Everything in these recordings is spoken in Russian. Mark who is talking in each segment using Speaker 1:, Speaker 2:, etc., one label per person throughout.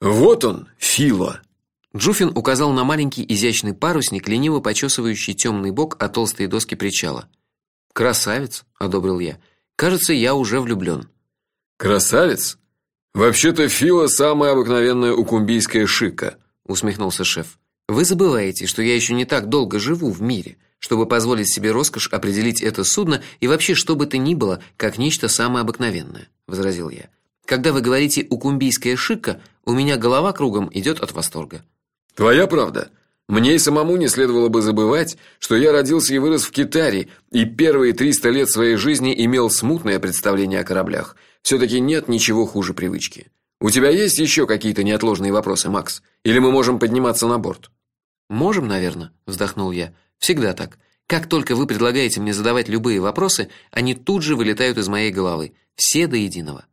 Speaker 1: Вот он, Фила.
Speaker 2: Джуфин указал на маленький изящный парусник, лениво почесывающий темный бок о толстые доски причала. Красавец, одобрил я. Кажется, я уже влюблен.
Speaker 1: Красавец? Вообще-то Фила самая обыкновенная укумбийская шика, усмехнулся шеф.
Speaker 2: Вы забываете, что я еще не так долго живу в мире, чтобы позволить себе роскошь определить это судно и вообще что бы то ни было, как нечто самое обыкновенное, возразил я. Когда вы говорите укумбийская шика, у меня голова кругом идет от восторга.
Speaker 1: Твоя правда. Мне и самому не следовало бы забывать, что я родился и вырос в Китаре, и первые 300 лет своей жизни имел смутное представление о кораблях. все таки нет ничего хуже привычки. У тебя есть еще какие-то неотложные вопросы, Макс? Или мы можем подниматься на борт?
Speaker 2: Можем, наверное, вздохнул я. Всегда так. Как только вы предлагаете мне задавать любые вопросы, они тут же вылетают из моей головы, все до единого.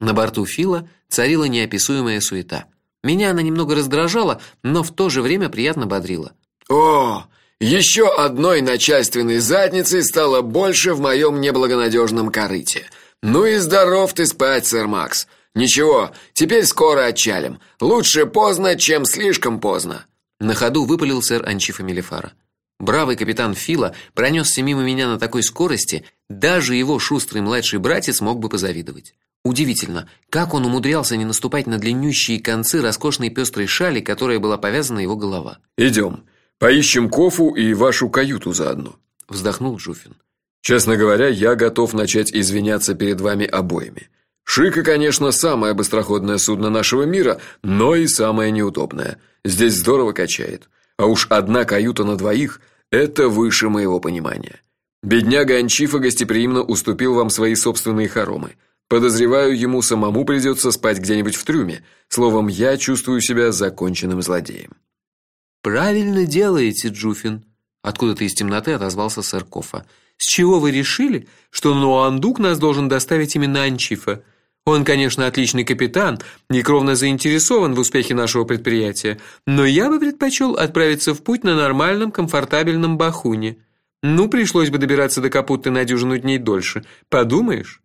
Speaker 2: На борту Фила царила неописуемая суета. Меня она немного раздражала, но в то же время приятно бодрила.
Speaker 1: О, еще одной начальственной задницей стало больше в моем неблагонадежном корыте. Ну и здоров ты спать, сэр Макс. Ничего, теперь скоро отчалим. Лучше поздно, чем слишком поздно.
Speaker 2: На ходу выпалил сэр Анчифа Мелифара. Бравый капитан Фила пронесся мимо меня на такой скорости, даже его шустрый младший братец мог бы позавидовать. Удивительно, как он умудрялся не наступать на длиннющие концы роскошной пестрой шали, которой была повязана его голова.
Speaker 1: Идем, поищем Кофу и вашу каюту заодно,
Speaker 2: вздохнул Жуфин.
Speaker 1: Честно говоря, я готов начать извиняться перед вами обоими. Шика, конечно, самое быстроходное судно нашего мира, но и самое неудобное. Здесь здорово качает. А уж одна каюта на двоих это выше моего понимания. Бедняга Анчифа гостеприимно уступил вам свои собственные хоромы. Подозреваю, ему самому придется спать где-нибудь в трюме. Словом, я чувствую себя законченным злодеем.
Speaker 2: Правильно делаете, Джуфин, откуда-то из темноты отозвался сэр Кофа. С чего вы решили, что Нуандук нас должен доставить именно Анчифа? Он, конечно, отличный капитан, некровно заинтересован в успехе нашего предприятия, но я бы предпочел отправиться в путь на нормальном, комфортабельном бахуне. Ну, пришлось бы добираться до Капутты на дюжину дней дольше. Подумаешь?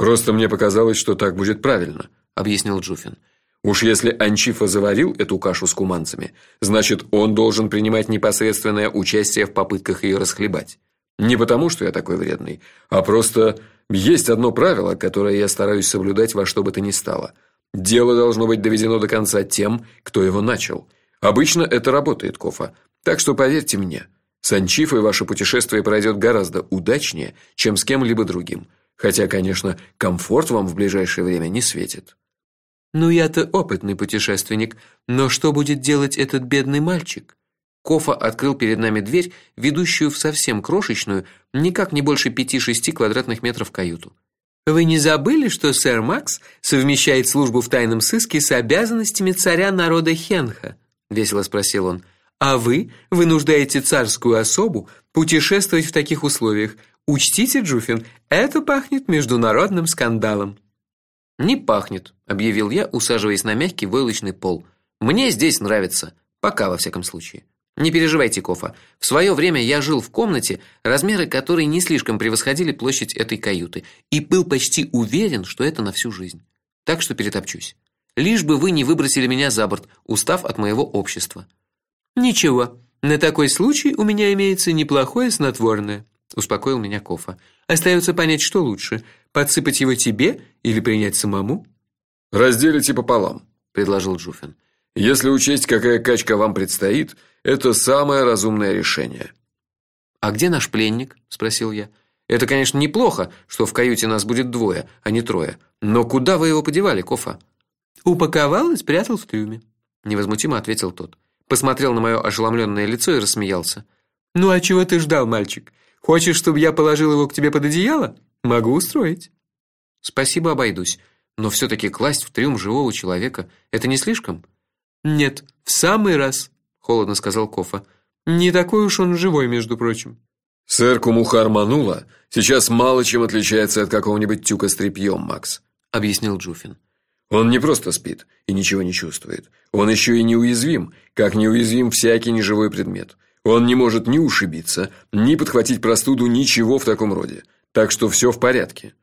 Speaker 1: Просто мне показалось, что так будет правильно, объяснил Джуфин. Уж если Анчифа заварил эту кашу с куманцами, значит, он должен принимать непосредственное участие в попытках ее расхлебать. Не потому, что я такой вредный, а просто есть одно правило, которое я стараюсь соблюдать во что бы то ни стало. Дело должно быть доведено до конца тем, кто его начал. Обычно это работает, Кофа. Так что поверьте мне, с Анчифой ваше путешествие пройдет гораздо удачнее, чем с кем-либо другим. Хотя, конечно, комфорт вам в ближайшее время не светит.
Speaker 2: Ну я-то опытный путешественник, но что будет делать этот бедный мальчик? Кофа открыл перед нами дверь, ведущую в совсем крошечную, никак не больше пяти-шести квадратных метров каюту. Вы не забыли, что сэр Макс совмещает службу в тайном сыске с обязанностями царя народа Хенха? весело спросил он. А вы вынуждаете царскую особу путешествовать в таких условиях. Учтите, Джуфин, это пахнет международным скандалом. Не пахнет, объявил я, усаживаясь на мягкий войлочный пол. Мне здесь нравится, пока во всяком случае. Не переживайте, Кофа. В свое время я жил в комнате, размеры которой не слишком превосходили площадь этой каюты, и был почти уверен, что это на всю жизнь. Так что перетопчусь. Лишь бы вы не выбросили меня за борт, устав от моего общества. Ничего. На такой случай у меня имеется неплохое снотворное успокоил меня Кофа. Остается понять, что лучше: подсыпать его тебе или принять самому?
Speaker 1: Разделите пополам, предложил Джуфин. Если учесть, какая качка вам предстоит, это самое разумное решение.
Speaker 2: А где наш пленник? спросил я. Это, конечно, неплохо, что в каюте нас будет двое, а не трое. Но куда вы его подевали, Кофа? Упаковал и спрятал в трюме, невозмутимо ответил тот. Посмотрел на мое ошеломленное лицо и рассмеялся. Ну а чего ты ждал, мальчик? Хочешь, чтобы я положил его к тебе под одеяло? Могу устроить. Спасибо, обойдусь. Но все таки класть в трюм живого человека это не слишком? Нет, в самый раз, холодно сказал Кофа. Не такой уж он живой, между прочим.
Speaker 1: Сэр Кумухар Манула сейчас мало чем отличается от какого-нибудь тюка с тряпьем, Макс, объяснил Джуфин. Он не просто спит и ничего не чувствует. Он еще и неуязвим, как неуязвим всякий неживой предмет. Он не может ни ушибиться, ни подхватить простуду, ничего в таком роде. Так что все в порядке.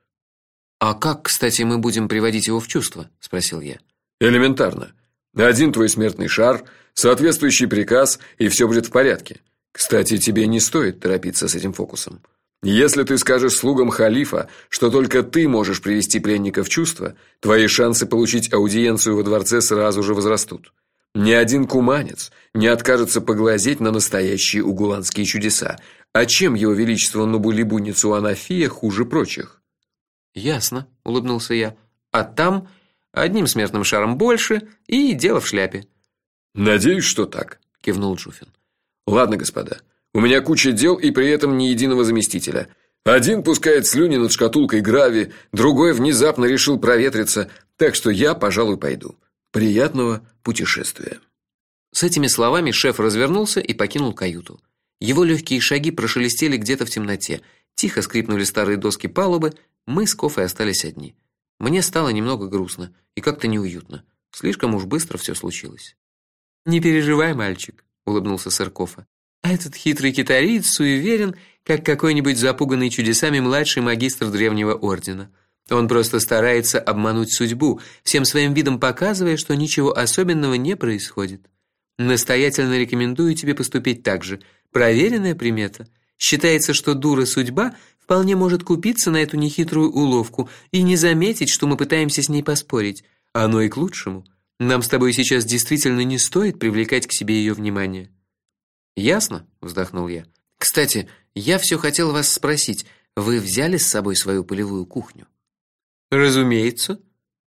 Speaker 2: А как, кстати, мы будем приводить его в чувство, спросил я.
Speaker 1: Элементарно. Один твой смертный шар, соответствующий приказ, и все будет в порядке. Кстати, тебе не стоит торопиться с этим фокусом. Если ты скажешь слугам халифа, что только ты можешь привести пленника в чувство, твои шансы получить аудиенцию во дворце сразу же возрастут. Ни один куманец не откажется поглазеть на настоящие угуланские чудеса. А чем его величество Нубулибу Ницуанафия хуже прочих?
Speaker 2: Ясно, улыбнулся я. А там одним смертным шаром больше и дело в шляпе.
Speaker 1: Надеюсь, что так, кивнул Джуфин. Ладно, господа. У меня куча дел и при этом ни единого заместителя. Один пускает слюни над шкатулкой грави, другой внезапно решил проветриться, так что я, пожалуй, пойду. Приятного путешествия.
Speaker 2: С этими словами шеф развернулся и покинул каюту. Его легкие шаги прошелестели где-то в темноте. Тихо скрипнули старые доски палубы, мы с Кофой остались одни. Мне стало немного грустно и как-то неуютно. Слишком уж быстро все случилось. Не переживай, мальчик, улыбнулся сэр. А этот хитрый китариец суеверен, как какой-нибудь запуганный чудесами младший магистр древнего ордена. Он просто старается обмануть судьбу, всем своим видом показывая, что ничего особенного не происходит. Настоятельно рекомендую тебе поступить так же. Проверенная примета. Считается, что дура судьба вполне может купиться на эту нехитрую уловку и не заметить, что мы пытаемся с ней поспорить. Оно и к лучшему. Нам с тобой сейчас действительно не стоит привлекать к себе ее внимание. Ясно, вздохнул я. Кстати, я все хотел вас спросить. Вы взяли с собой свою полевую кухню? Разумеется.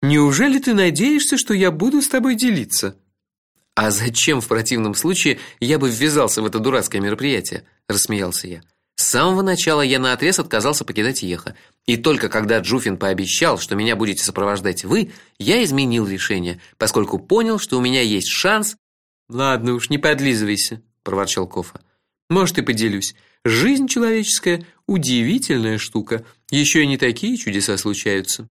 Speaker 2: Неужели ты надеешься, что я буду с тобой делиться? А зачем в противном случае я бы ввязался в это дурацкое мероприятие? рассмеялся я. С самого начала я наотрез отказался покидать Еха, и только когда Джуфин пообещал, что меня будете сопровождать вы, я изменил решение, поскольку понял, что у меня есть шанс. Ладно уж, не подлизывайся, проворчал Кофа. Может и поделюсь. Жизнь человеческая удивительная штука. Еще и не такие чудеса случаются.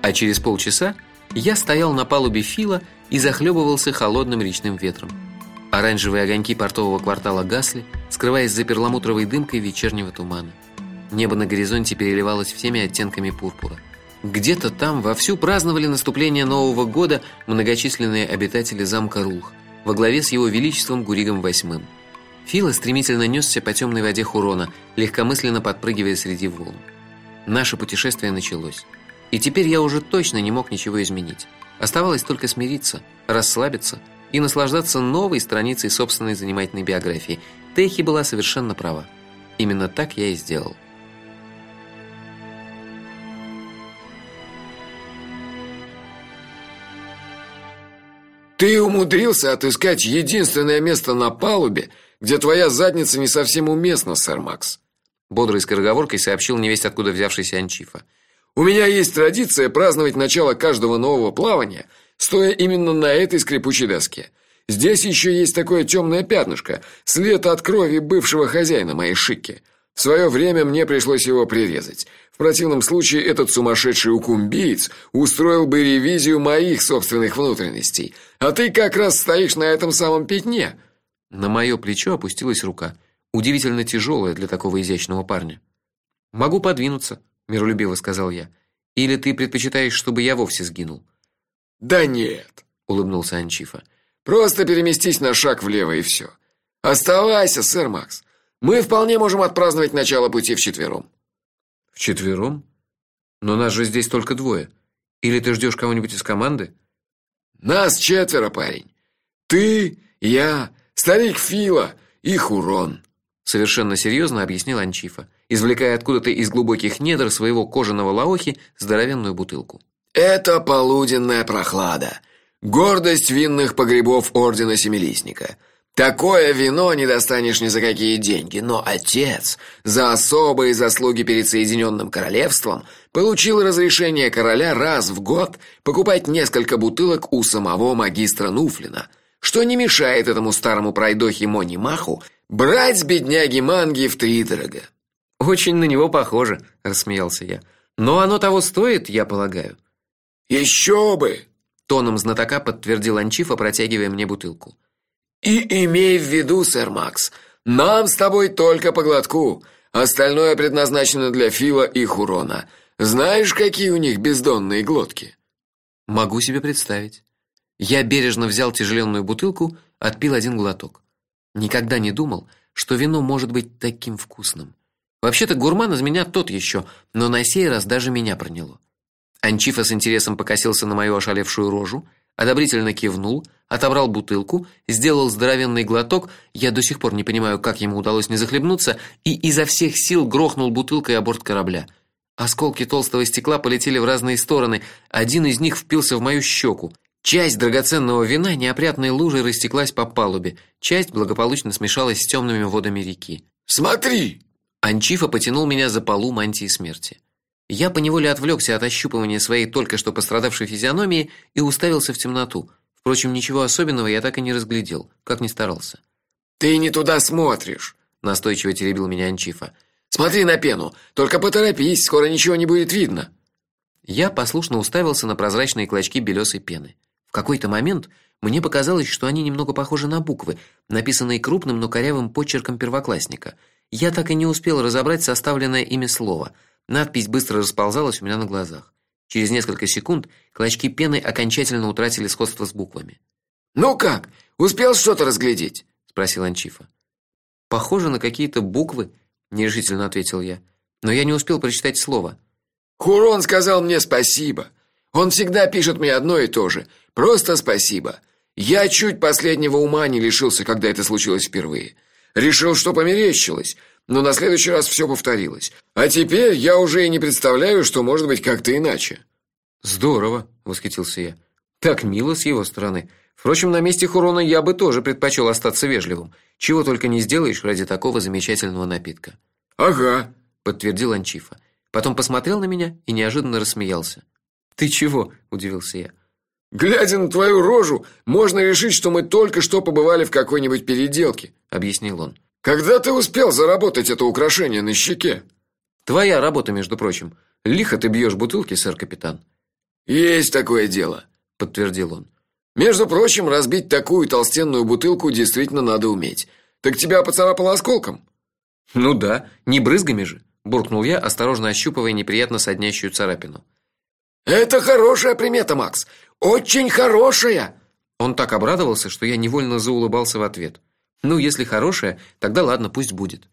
Speaker 2: А через полчаса я стоял на палубе Фила и захлебывался холодным речным ветром. Оранжевые огоньки портового квартала гасли, скрываясь за перламутровой дымкой вечернего тумана. Небо на горизонте переливалось всеми оттенками пурпура. Где-то там вовсю праздновали наступление Нового года многочисленные обитатели замка Рулх во главе с его величеством Гуригом VIII. Фила стремительно несся по темной воде Хурона, легкомысленно подпрыгивая среди волн. Наше путешествие началось. И теперь я уже точно не мог ничего изменить. Оставалось только смириться, расслабиться и наслаждаться новой страницей собственной занимательной биографии. Техи была совершенно права. Именно так я и сделал.
Speaker 1: Ты умудрился отыскать единственное место на палубе, где твоя задница не совсем уместна, сэр Макс.
Speaker 2: Бодрой скороговоркой сообщил невесть откуда взявшийся Анчифа.
Speaker 1: У меня есть традиция праздновать начало каждого нового плавания – стоя именно на этой скрипучей доске. Здесь еще есть такое темное пятнышко, след от крови бывшего хозяина моей шики. В свое время мне пришлось его прирезать. В противном случае этот сумасшедший укумбиец устроил бы ревизию моих собственных внутренностей. А ты как раз стоишь на этом самом пятне.
Speaker 2: На мое плечо опустилась рука, удивительно тяжелая для такого изящного парня. Могу подвинуться, миролюбиво сказал я. Или ты предпочитаешь, чтобы я вовсе сгинул?
Speaker 1: Да нет, улыбнулся Анчифа. Просто переместись на шаг влево и все. Оставайся, сэр Макс. Мы вполне можем отпраздновать начало пути вчетвером.
Speaker 2: Вчетвером? Но нас же здесь только двое. Или ты ждешь кого-нибудь из команды?
Speaker 1: Нас четверо, парень. Ты, я, старик Фила и Хурон.
Speaker 2: Совершенно серьезно объяснил Анчифа, извлекая откуда-то из глубоких недр своего кожаного лаохи здоровенную бутылку.
Speaker 1: Это полуденная прохлада, гордость винных погребов ордена Семилистника. Такое вино не достанешь ни за какие деньги, но отец за особые заслуги перед Соединенным королевством получил разрешение короля раз в год покупать несколько бутылок у самого магистра Нуфлина, что не мешает этому старому пройдохе Мони Маху брать с бедняги манги втридорога.
Speaker 2: Очень на него похоже, рассмеялся я. Но оно того стоит, я полагаю.
Speaker 1: Еще бы.
Speaker 2: Тоном знатока подтвердил Анчифа, протягивая мне бутылку.
Speaker 1: И имей в виду, сэр Макс, нам с тобой только по глотку. Остальное предназначено для Фила и Хурона. Знаешь, какие у них бездонные глотки?
Speaker 2: Могу себе представить. Я бережно взял тяжеленную бутылку, отпил один глоток. Никогда не думал, что вино может быть таким вкусным. Вообще-то гурман из меня тот еще, но на сей раз даже меня проняло. Анчифа с интересом покосился на мою ошалевшую рожу, одобрительно кивнул, отобрал бутылку, сделал здоровенный глоток, я до сих пор не понимаю, как ему удалось не захлебнуться, и изо всех сил грохнул бутылкой о борт корабля. Осколки толстого стекла полетели в разные стороны, один из них впился в мою щеку. Часть драгоценного вина неопрятной лужей растеклась по палубе, часть благополучно смешалась с темными водами реки.
Speaker 1: "Смотри!"
Speaker 2: Анчифа потянул меня за полу мантии смерти. Я поневоле отвлекся от ощупывания своей только что пострадавшей физиономии и уставился в темноту. Впрочем, ничего особенного я так и не разглядел, как ни старался.
Speaker 1: Ты не туда смотришь, настойчиво теребил меня Анчифа. Смотри на пену, только поторопись, скоро ничего не будет видно.
Speaker 2: Я послушно уставился на прозрачные клочки белесой пены. В какой-то момент мне показалось, что они немного похожи на буквы, написанные крупным, но корявым почерком первоклассника. Я так и не успел разобрать составленное ими слово. Надпись быстро расползалась у меня на глазах. Через несколько секунд клочки пены окончательно утратили сходство с буквами.
Speaker 1: "Ну как? Успел что-то разглядеть?"
Speaker 2: спросил Анчифа. "Похоже на какие-то буквы", нерешительно ответил я. Но я не успел прочитать слово.
Speaker 1: Хурон сказал мне спасибо. Он всегда пишет мне одно и то же: просто спасибо. Я чуть последнего ума не лишился, когда это случилось впервые. Решил, что померещилось, но на следующий раз все повторилось. А теперь я уже и не представляю, что может быть как-то иначе.
Speaker 2: Здорово, восхитился я. Так мило с его стороны. Впрочем, на месте Хурона я бы тоже предпочел остаться вежливым. Чего только не сделаешь ради такого замечательного напитка.
Speaker 1: Ага,
Speaker 2: подтвердил Анчифа. Потом посмотрел на меня и неожиданно рассмеялся. Ты чего? удивился я.
Speaker 1: Глядя на твою рожу, можно решить, что мы только что побывали в какой-нибудь переделке, объяснил он. Когда ты успел заработать это украшение на щеке?
Speaker 2: Твоя работа, между прочим. Лихо ты бьешь бутылки, сэр капитан.
Speaker 1: Есть такое дело, подтвердил он. Между прочим, разбить такую толстенную бутылку действительно надо уметь. Так тебя поцарапало осколком?
Speaker 2: Ну да, не брызгами же, буркнул я, осторожно ощупывая неприятно соднящую царапину.
Speaker 1: Это хорошая примета, Макс. Очень хорошая.
Speaker 2: Он так обрадовался, что я невольно заулыбался в ответ. Ну, если хорошая, тогда ладно, пусть будет.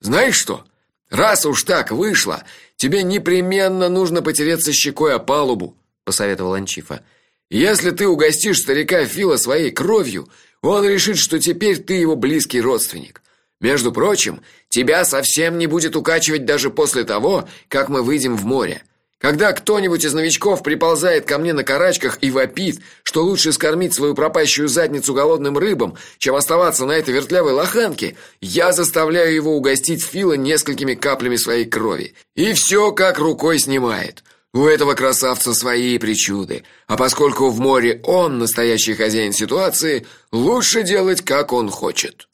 Speaker 1: Знаешь что? Раз уж так вышло, тебе непременно нужно потереться щекой о палубу, посоветовал Анчифа. Если ты угостишь старика Фила своей кровью, он решит, что теперь ты его близкий родственник. Между прочим, тебя совсем не будет укачивать даже после того, как мы выйдем в море. Когда кто-нибудь из новичков приползает ко мне на карачках и вопит, что лучше скормить свою пропащую задницу голодным рыбам, чем оставаться на этой вертлявой лоханке, я заставляю его угостить Фила несколькими каплями своей крови. И все как рукой снимает. У этого красавца свои причуды, а поскольку в море он настоящий хозяин ситуации, лучше делать как он хочет.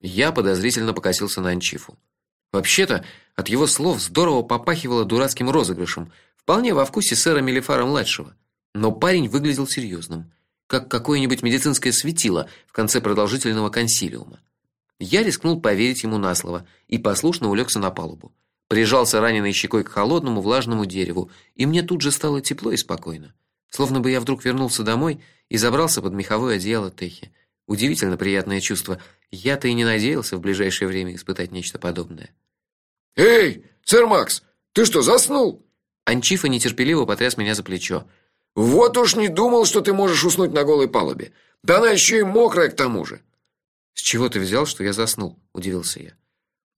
Speaker 2: Я подозрительно покосился на Анчифу. Вообще-то, от его слов здорово попахивало дурацким розыгрышем, вполне во вкусе сэра Мелифара младшего. Но парень выглядел серьезным, как какое-нибудь медицинское светило в конце продолжительного консилиума. Я рискнул поверить ему на слово и послушно улегся на палубу. Прижался раненой щекой к холодному влажному дереву, и мне тут же стало тепло и спокойно, словно бы я вдруг вернулся домой и забрался под меховое одеяло Техи. Удивительно приятное чувство. Я-то и не надеялся в ближайшее время испытать нечто подобное.
Speaker 1: Эй, сэр Макс, ты что, заснул?
Speaker 2: Анчифа нетерпеливо потряс меня за плечо.
Speaker 1: Вот уж не думал, что ты можешь уснуть на голой палубе. Да она еще и мокрая к тому же.
Speaker 2: С чего ты взял, что я заснул? удивился я.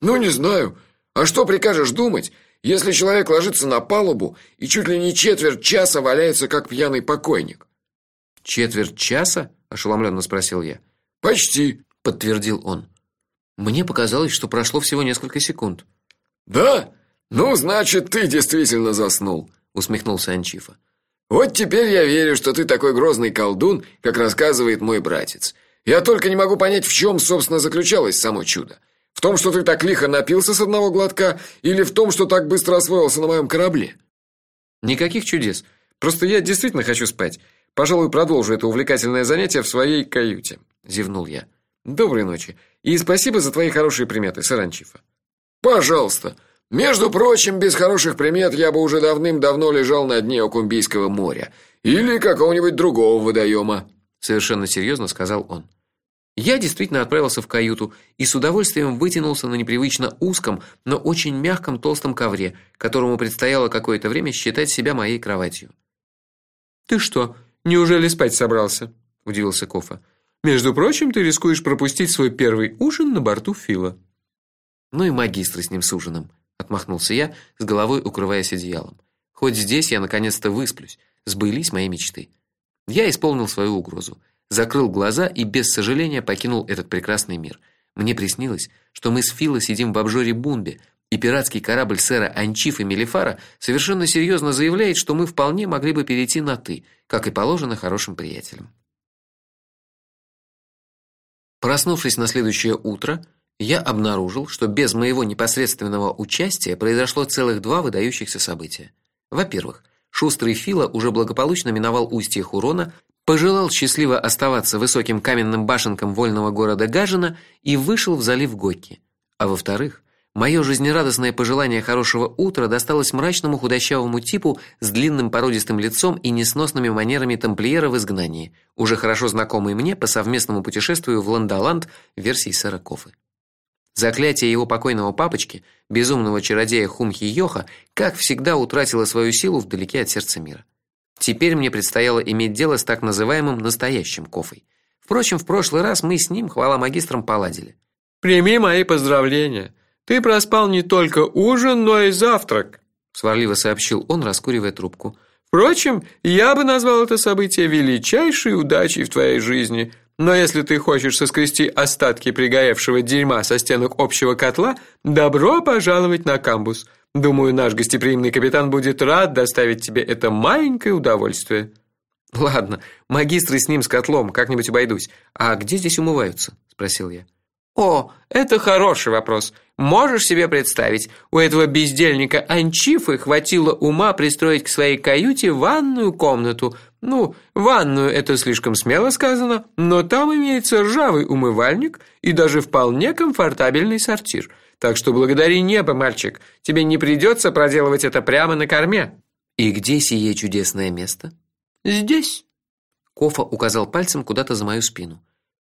Speaker 1: Ну не знаю. А что прикажешь думать, если человек ложится на палубу и чуть ли не четверть часа валяется как пьяный покойник?
Speaker 2: Четверть часа? Ошеломленно спросил я.
Speaker 1: Почти,
Speaker 2: подтвердил он. Мне показалось, что прошло всего несколько секунд.
Speaker 1: Да? Ну, значит, ты действительно заснул, усмехнулся Анчифа. Вот теперь я верю, что ты такой грозный колдун, как рассказывает мой братец. Я только не могу понять, в чем, собственно, заключалось само чудо. В том, что ты так лихо напился с одного глотка, или в том, что так быстро освоился на моем корабле?
Speaker 2: Никаких чудес. Просто я действительно хочу спать.
Speaker 1: Пожалуй, продолжу это увлекательное занятие в своей каюте, зевнул я. Доброй ночи. И спасибо за твои хорошие приметы, Саранчифа. Пожалуйста. Между прочим, без хороших примет я бы уже давным-давно лежал на дне Окумбийского моря или какого-нибудь другого водоема», — совершенно серьезно сказал он. Я действительно отправился в каюту и с удовольствием вытянулся на непривычно узком, но очень мягком толстом ковре, которому предстояло какое-то время считать себя моей кроватью. Ты что, неужели спать собрался? удивился Кофа. Между прочим, ты рискуешь пропустить свой первый ужин на борту Фила. Ну и магистры с ним с ужином, отмахнулся я, с головой укрываясь одеялом. Хоть здесь я наконец-то высплюсь, сбылись мои мечты. Я исполнил свою угрозу закрыл глаза и без сожаления покинул этот прекрасный мир. Мне приснилось, что мы с Фило сидим в обжоре Бунбе, и пиратский корабль сэра Анчифа Мелифара совершенно серьезно заявляет, что мы вполне могли бы перейти на ты, как и положено хорошим приятелям. Проснувшись на следующее утро, я обнаружил, что без моего непосредственного участия произошло целых два выдающихся события. Во-первых, шустрый Фила уже благополучно миновал устье Хурона пожелал счастливо оставаться высоким каменным башенком вольного города Гажина и вышел в залив Гокки. А во-вторых, мое жизнерадостное пожелание хорошего утра досталось мрачному худощавому типу с длинным породистым лицом и несносными манерами тамплиера в изгнании, уже хорошо знакомый мне по совместному путешествию в Ландоланд версии сэра Кофы. Заклятие его покойного папочки, безумного чародея Хумхи Йоха, как всегда утратило свою силу вдалеке от сердца мира. Теперь мне предстояло иметь дело с так называемым настоящим Кофой. Впрочем, в прошлый раз мы с ним, хвала магистрам, поладили.
Speaker 2: Прими мои поздравления. Ты проспал не только ужин, но и завтрак, сварливо сообщил он, раскуривая трубку. Впрочем, я бы назвал это событие величайшей удачей в твоей жизни. Но если ты хочешь соскрести остатки пригоревшего дерьма со стенок общего котла, добро пожаловать на камбус. Думаю, наш гостеприимный капитан будет рад доставить тебе это маленькое удовольствие.
Speaker 1: Ладно, магистры с ним с котлом, как-нибудь обойдусь. А где здесь умываются? спросил я.
Speaker 2: О, это хороший вопрос. Можешь себе представить, у этого бездельника Анчифы хватило ума пристроить к своей каюте ванную комнату. Ну, ванную это слишком смело сказано, но там имеется ржавый умывальник и даже вполне комфортабельный сортир. Так что благодари небо, мальчик. Тебе не придется проделывать это прямо на корме.
Speaker 1: И где сие чудесное место?
Speaker 2: Здесь.
Speaker 1: Кофа указал пальцем куда-то за мою спину.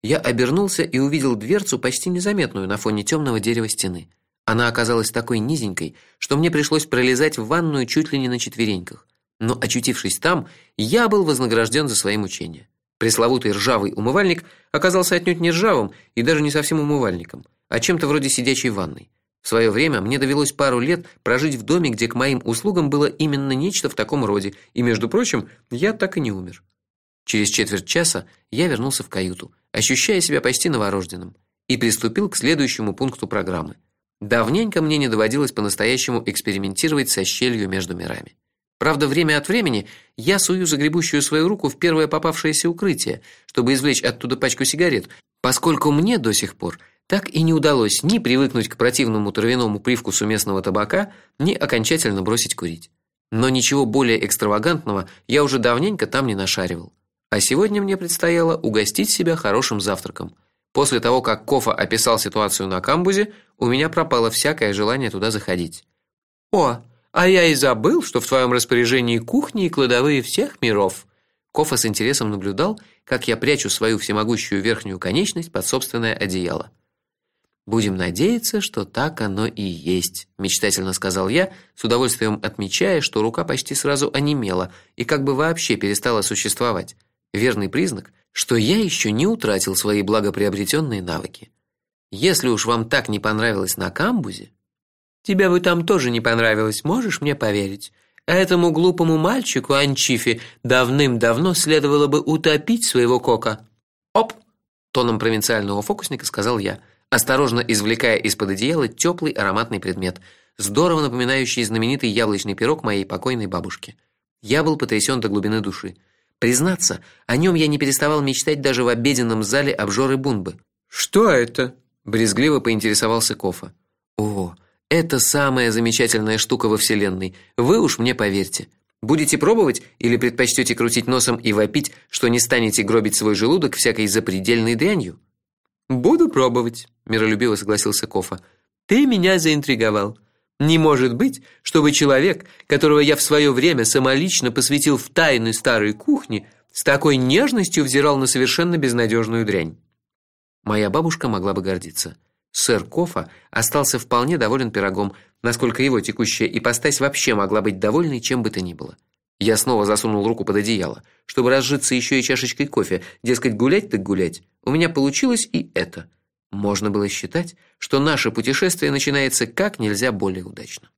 Speaker 1: Я обернулся и увидел дверцу почти незаметную на фоне темного дерева стены. Она оказалась такой низенькой, что мне пришлось пролезать в ванную чуть ли не на четвереньках. Но очутившись там, я был вознагражден за свои мучения. Пресловутый ржавый умывальник оказался отнюдь не ржавым и даже не совсем умывальником а чем-то вроде сидячей ванной. В свое время мне довелось пару лет прожить в доме, где к моим услугам было именно нечто в таком роде, и, между прочим, я так и не умер. Через четверть часа я вернулся в каюту, ощущая себя почти новорожденным, и приступил к следующему пункту программы. Давненько мне не доводилось по-настоящему экспериментировать со щелью между мирами. Правда, время от времени я сую загребущую свою руку в первое попавшееся укрытие, чтобы извлечь оттуда пачку сигарет, поскольку мне до сих пор так и не удалось ни привыкнуть к противному травяному привкусу местного табака, ни окончательно бросить курить. Но ничего более экстравагантного я уже давненько там не нашаривал. А сегодня мне предстояло угостить себя хорошим завтраком. После того, как Кофа описал ситуацию на камбузе, у меня пропало всякое желание туда заходить.
Speaker 2: О, а я и забыл, что в твоем распоряжении кухни и кладовые всех миров.
Speaker 1: Кофа с интересом наблюдал, как я прячу свою всемогущую верхнюю конечность под собственное одеяло. Будем надеяться, что так оно и есть, мечтательно сказал я, с удовольствием отмечая, что рука почти сразу онемела и как бы вообще перестала существовать. Верный признак, что я еще не утратил свои благоприобретенные навыки. Если уж вам так не понравилось на камбузе,
Speaker 2: тебе бы там тоже не понравилось, можешь мне поверить? А этому глупому мальчику Анчифе давным-давно следовало бы утопить своего кока.
Speaker 1: Оп, тоном провинциального фокусника сказал я осторожно извлекая из-под одеяла теплый ароматный предмет, здорово напоминающий знаменитый яблочный пирог моей покойной бабушки. Я был потрясен до глубины души. Признаться, о нем я не переставал мечтать даже в обеденном зале обжоры Бунбы.
Speaker 2: Что это?
Speaker 1: брезгливо поинтересовался Кофа. О, это самая замечательная штука во вселенной. Вы уж мне поверьте.
Speaker 2: Будете пробовать или предпочтете крутить носом и вопить, что не станете гробить свой желудок всякой запредельной дрянью?
Speaker 3: Буду пробовать, миролюбиво согласился Кофа. Ты меня заинтриговал. Не может быть, чтобы человек, которого я в свое время самолично посвятил в тайны старой кухни, с такой нежностью взирал на совершенно безнадежную дрянь.
Speaker 2: Моя бабушка могла бы гордиться. Сэр Кофа остался вполне доволен пирогом, насколько его текущая ипостась вообще могла быть довольной чем бы то ни было. Я снова засунул руку под одеяло, чтобы разжиться еще и чашечкой кофе, дескать, гулять так гулять. У меня получилось и это. Можно было считать, что наше путешествие начинается как нельзя более удачно.